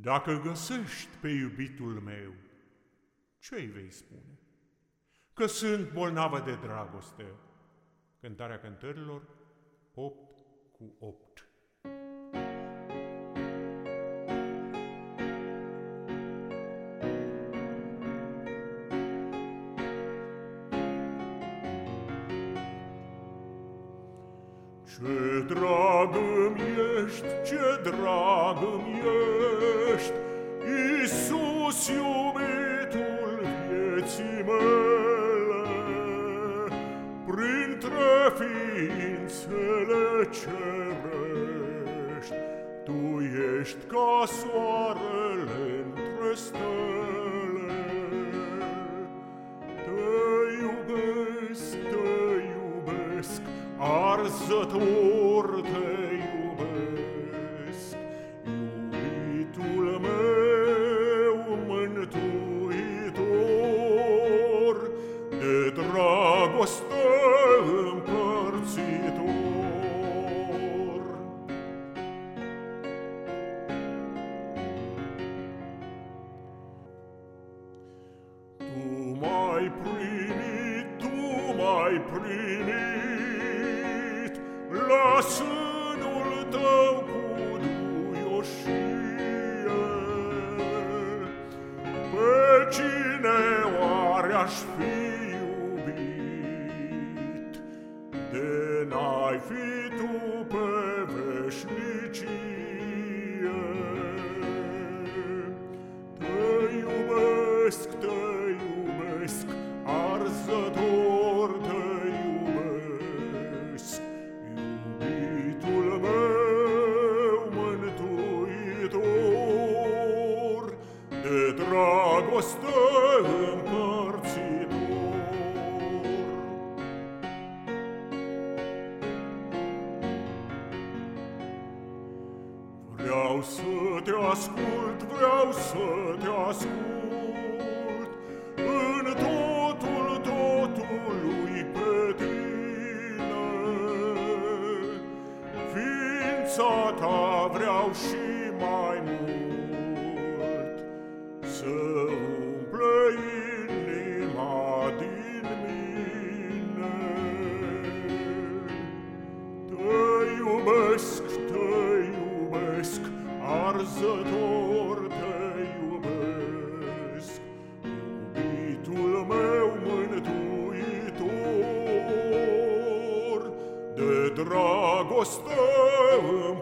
Dacă găsești pe iubitul meu, ce îi vei spune? Că sunt bolnavă de dragoste. Cântarea cântărilor 8 cu 8. Ce drag îmi ești, ce drag îmi ești, Printre ființele cerești, Tu ești ca soarele între stele. Te iubesc, te iubesc, arzător te iubesc, iubitul meu mântuitor, de dragoste m-ai primit, tu m-ai primit, la sânul tău cu duioșie. Pe cine oare-aș fi iubit, de n-ai fi tu pe veșnicie? Dragoste împărțitor. Vreau să te ascult, vreau să te ascult, În totul, totului pe tine. Ființa ta vreau și mai mult, iubesc, te iubesc, arzător te iubesc, iubitul meu mântuitor, de dragoste îmi